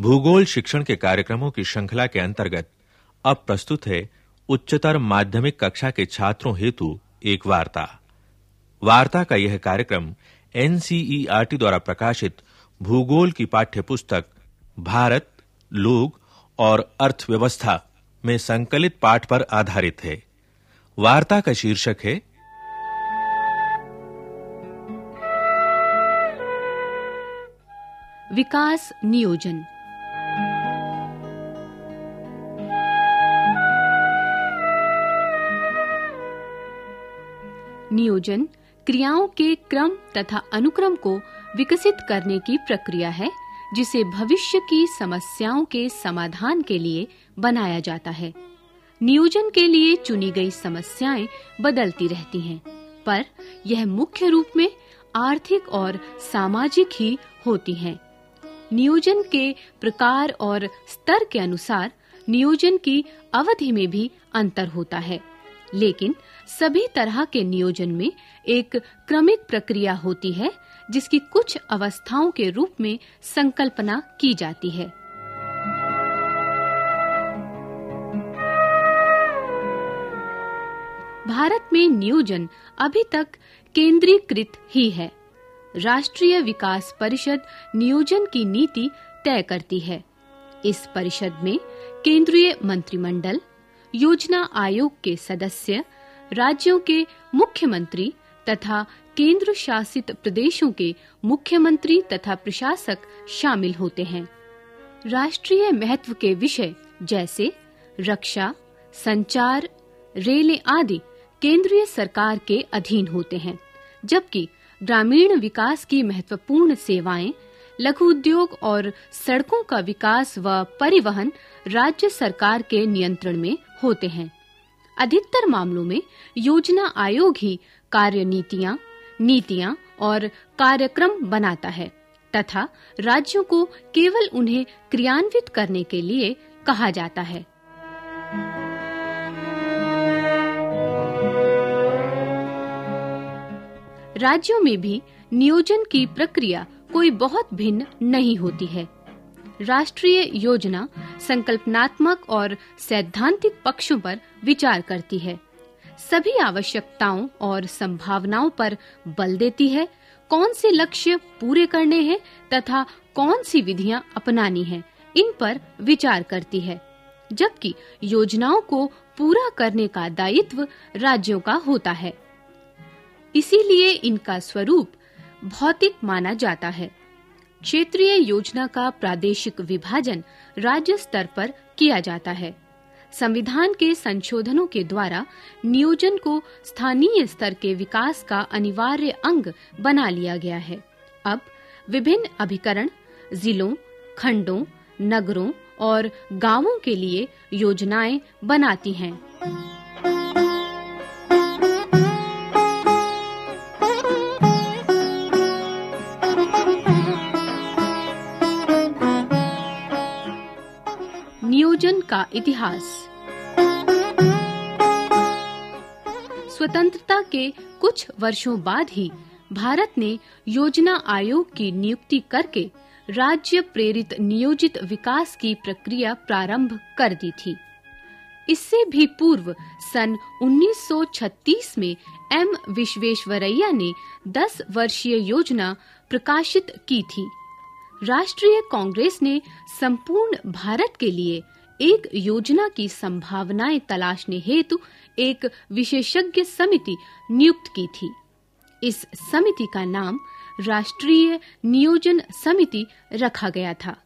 भूगोल शिक्षण के कार्यक्रमों की श्रृंखला के अंतर्गत अब प्रस्तुत है उच्चतर माध्यमिक कक्षा के छात्रों हेतु एक वार्ता। वार्ता का यह कार्यक्रम एनसीईआरटी द्वारा प्रकाशित भूगोल की पाठ्य पुस्तक भारत, लोग और अर्थव्यवस्था में संकलित पाठ पर आधारित है। वार्ता का शीर्षक है, विकास नियोजन। नियोजन, क्रियाओं के क्रम तथा अनुक्रम को विकसित करने की प्रक्रिया है, जिसे भविष्य की समस्याओं के समाधान के लिए बनाया जाता है। नियोजन के लिए चुनी गई समस्याएँ बदलती रहती हैं, पर यह मुख्य रूप में आर्थिक और सामाजिक ही होती हैं। नियोजन के प्रकार और स्तर के अनुसार नियोजन की अवधि में भी अंतर होता है। लेकिन सभी तरह के नियोजन में एक क्रमिक प्रक्रिया होती है, जिसकी कुछ अवस्थाओं के रूप में संकल्पना की जाती है। भारत में नियोजन अभी तक केंद्रीकृत ही है। राष्ट्रीय विकास परिषद नियोजन की नीति तय करती है। इस परिषद में केंद्रीय मंत्रिमंडल योजना आयोग के सदस्य, राज्यों के मुख्यमंत्री तथा केंद्र शासित प्रदेशों के मुख्यमंत्री तथा प्रशासक शामिल होते हैं। राष्ट्रीय महत्व के विषय जैसे रक्षा, संचार, रेल आदि केंद्रीय सरकार के अधीन होते हैं, जबकि ग्रामीण विकास की महत्वपूर्ण सेवाएँ, लघु उद्योग और सड़कों का विकास व परिवहन राज्य सरकार के नियंत्रण में होते हैं। अधिकतर मामलों में योजना आयोग ही कार्यनीतियाँ, नीतियाँ और कार्यक्रम बनाता है, तथा राज्यों को केवल उन्हें क्रियान्वित करने के लिए कहा जाता है। राज्यों में भी नियोजन की प्रक्रिया कोई बहुत भिन्न नहीं होती है। राष्ट्रीय योजना संकल्पनात्मक और सैद्धांतिक पक्षों पर विचार करती है। सभी आवश्यकताओं और संभावनाओं पर बल देती है, कौन से लक्ष्य पूरे करने हैं तथा कौन सी विधियाँ अपनानी हैं, इन पर विचार करती है, जबकि योजनाओं को पूरा करने का दायित्व राज्यों का होता है। इसीलिए इनका स्वरूप भौतिक माना जाता है। क्षेत्रीय योजना का प्रादेशिक विभाजन राज्य स्तर पर किया जाता है। संविधान के संशोधनों के द्वारा नियोजन को स्थानीय स्तर के विकास का अनिवार्य अंग बना लिया गया है। अब विभिन्न अभिकरण, जिलों, खंडों, नगरों और गाँवों के लिए योजनाएँ बनाती हैं। का इतिहास। स्वतंत्रता के कुछ वर्षों बाद ही भारत ने योजना आयोग की नियुक्ति करके राज्य प्रेरित नियोजित विकास की प्रक्रिया प्रारंभ कर दी थी। इससे भी पूर्व सन 1936 में एम विश्वेश्वरैया ने 10 वर्षीय योजना प्रकाशित की थी। राष्ट्रीय कांग्रेस ने संपूर्ण भारत के लिए एक योजना की संभावनाएँ तलाशने हेतु एक विशेषज्ञ समिति नियुक्त की थी। इस समिति का नाम राष्ट्रीय नियोजन समिति रखा गया था।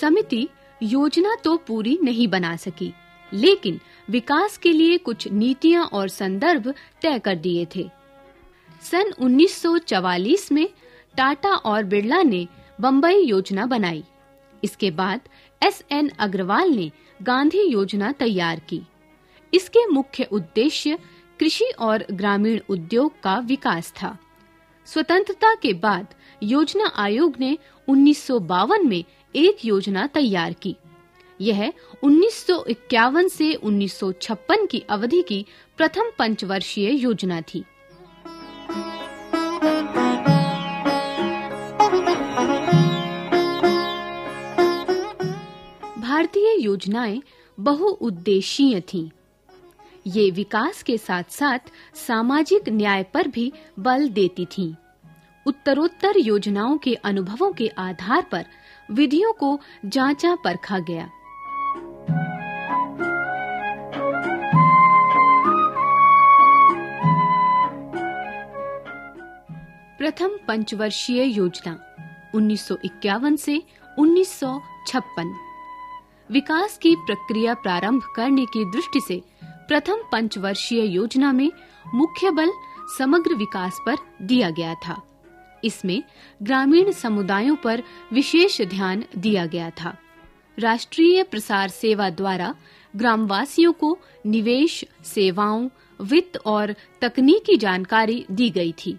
समिति योजना तो पूरी नहीं बना सकी, लेकिन विकास के लिए कुछ नीतियाँ और संदर्भ तय कर दिए थे। सन 1944 में टाटा और बिरला ने बंबई योजना बनाई। इसके बाद एस एन अग्रवाल ने गांधी योजना तैयार की। इसके मुख्य उद्देश्य कृषि और ग्रामीण उद्योग का विकास था। स्वतंत्रता के बाद योजना आयोग ने 1952 में एक योजना तैयार की। यह 1951 से 1956 की अवधि की प्रथम पंचवर्षीय योजना थी। भारतीय योजनाएँ बहुउद्देशीय थीं। ये विकास के साथ-साथ सामाजिक न्याय पर भी बल देती थीं। उत्तरोत्तर योजनाओं के अनुभवों के आधार पर विधियों को जांचा परखा गया प्रथम पंचवर्षीय योजना 1951 से 1956 विकास की प्रक्रिया प्रारंभ करने की दृष्टि से प्रथम पंचवर्षीय योजना में मुख्य बल समग्र विकास पर दिया गया था। इसमें ग्रामीण समुदायों पर विशेष ध्यान दिया गया था। राष्ट्रीय प्रसार सेवा द्वारा ग्रामवासियों को निवेश, सेवाओं, वित्त और तकनीकी जानकारी दी गई थी।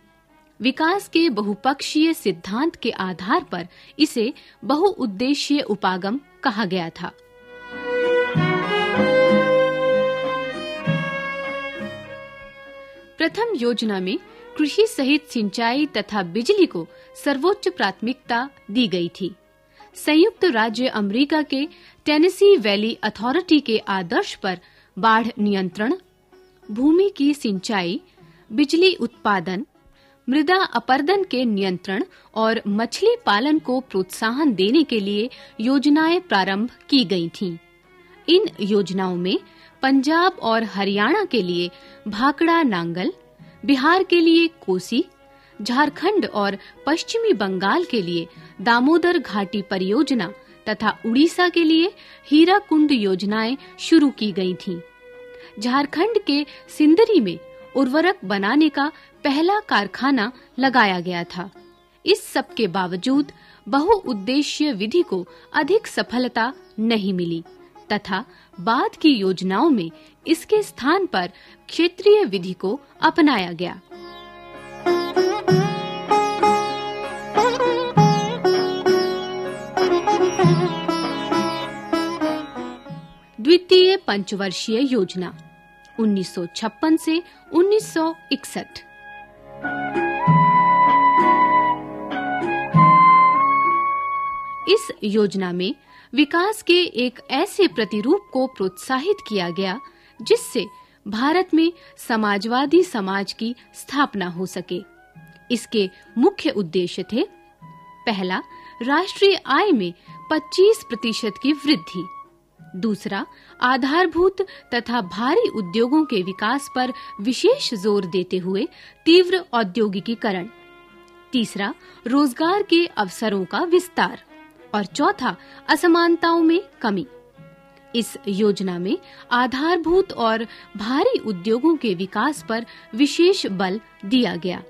विकास के बहुपक्षीय सिद्धांत के आधार पर इसे बहुउद्देशीय उपागम कहा गया था। प्रथम योजना में कृषि सहित सिंचाई तथा बिजली को सर्वोच्च प्राथमिकता दी गई थी। संयुक्त राज्य अमेरिका के टेनेसी वैली अथॉरिटी के आदर्श पर बाढ़ नियंत्रण, भूमि की सिंचाई, बिजली उत्पादन मृदा अपर्दन के नियंत्रण और मछली पालन को प्रोत्साहन देने के लिए योजनाएँ प्रारंभ की गई थीं। इन योजनाओं में पंजाब और हरियाणा के लिए भाकड़ा नांगल, बिहार के लिए कोसी, झारखंड और पश्चिमी बंगाल के लिए दामोदर घाटी परियोजना तथा उड़ीसा के लिए हीरा हीराकुंड योजनाएँ शुरू की गई थीं। झारखंड के सिंदरी में उर्वरक बनाने का पहला कारखाना लगाया गया था। इस सब के बावजूद बहुउद्देशीय विधि को अधिक सफलता नहीं मिली, तथा बाद की योजनाओं में इसके स्थान पर क्षेत्रीय विधि को अपनाया गया। द्वितीय पंचवर्षीय योजना 1956 से 1961 इस योजना में विकास के एक ऐसे प्रतिरूप को प्रोत्साहित किया गया, जिससे भारत में समाजवादी समाज की स्थापना हो सके। इसके मुख्य उद्देश्य थे, पहला, राष्ट्रीय आय में 25 प्रतिशत की वृद्धि। दूसरा, आधारभूत तथा भारी उद्योगों के विकास पर विशेष ज़ोर देते हुए तीव्र औद्योगिकीकरण। तीसरा, रोज़गार के अवसरों का विस्तार। और चौथा, असमानताओं में कमी। इस योजना में आधारभूत और भारी उद्योगों के विकास पर विशेष बल दिया गया।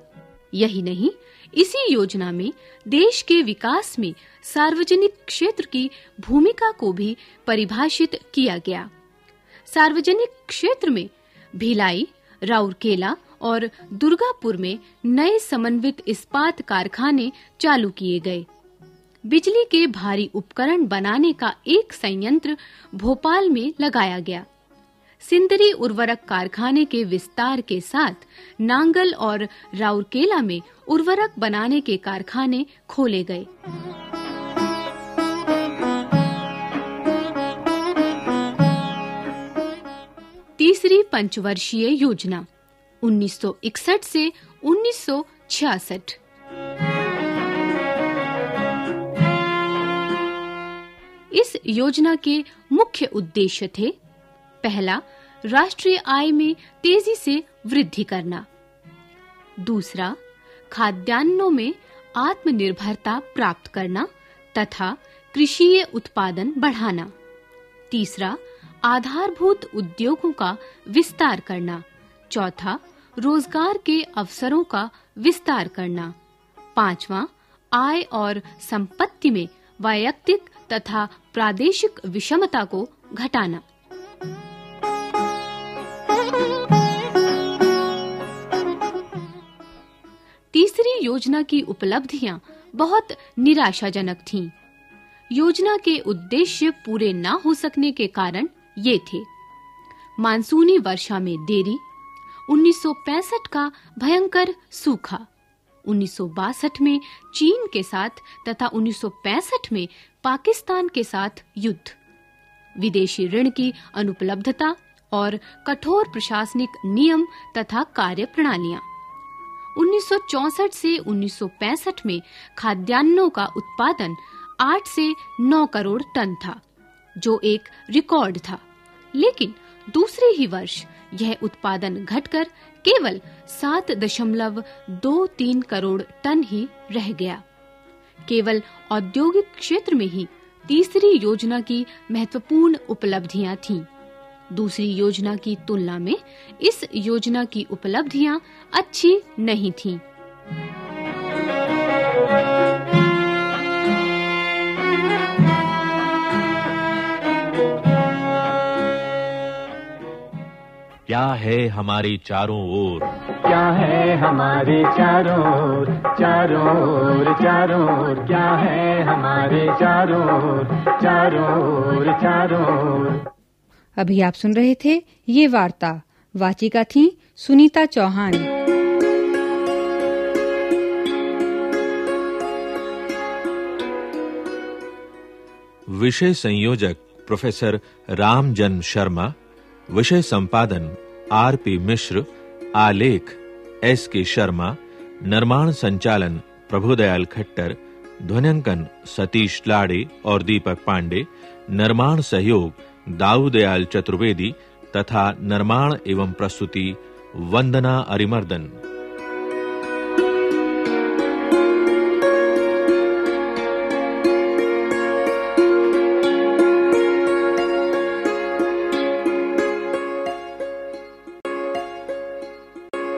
यही नहीं इसी योजना में, देश के विकास में सार्वजनिक क्षेत्र की भूमिका को भी परिभाषित किया गया। सार्वजनिक क्षेत्र में भिलाई, राउरकेला और दुर्गापुर में नए समन्वित इस्पात कारखाने चालू किए गए। बिजली के भारी उपकरण बनाने का एक संयंत्र भोपाल में लगाया गया। सिंदरी उर्वरक कारखाने के विस्तार के साथ नांगल और राउरकेला में उर्वरक बनाने के कारखाने खोले गए। तीसरी पंचवर्षीय योजना 1961 से 1966 इस योजना के मुख्य उद्देश्य थे, पहला राष्ट्रीय आय में तेज़ी से वृद्धि करना। दूसरा, खाद्यान्नों में आत्मनिर्भरता प्राप्त करना तथा कृषि उत्पादन बढ़ाना। तीसरा, आधारभूत उद्योगों का विस्तार करना। चौथा, रोज़गार के अवसरों का विस्तार करना। पांचवा, आय और संपत्ति में वैयक्तिक तथा प्रादेशिक विषमता को घटाना। तीसरी योजना की उपलब्धियाँ बहुत निराशाजनक थीं। योजना के उद्देश्य पूरे न हो सकने के कारण ये थे। मानसूनी वर्षा में देरी 1965 का भयंकर सूखा 1962 में चीन के साथ तथा 1965 में पाकिस्तान के साथ युद्ध। विदेशी ऋण की अनुपलब्धता और कठोर प्रशासनिक नियम तथा कार्य प्रणालियाँ 1964 से 1965 में खाद्यान्नों का उत्पादन 8 से 9 करोड़ टन था, जो एक रिकॉर्ड था। लेकिन दूसरे ही वर्ष यह उत्पादन घटकर केवल 7.23 करोड़ टन ही रह गया। केवल औद्योगिक क्षेत्र में ही तीसरी योजना की महत्वपूर्ण उपलब्धियाँ थीं। दूसरी योजना की तुलना में इस योजना की उपलब्धियाँ अच्छी नहीं थीं। क्या है हमारी चारों ओर? क्या है हमारे चारों ओर? चारों ओर चारों ओर। क्या है हमारे चारों ओर? चारों ओर चारों ओर। अभी आप सुन रहे थे ये वार्ता। वाचिका थी सुनीता चौहान। विषय संयोजक प्रोफेसर रामजन शर्मा, विषय संपादन आर पी मिश्र, आलेख एस के शर्मा, निर्माण संचालन प्रभुदयाल खट्टर, ध्वनिंकन सतीश लाड़े और दीपक पांडे, निर्माण सहयोग दाऊदयाल चतुर्वेदी तथा निर्माण एवं प्रस्तुति वंदना अरिमर्दन।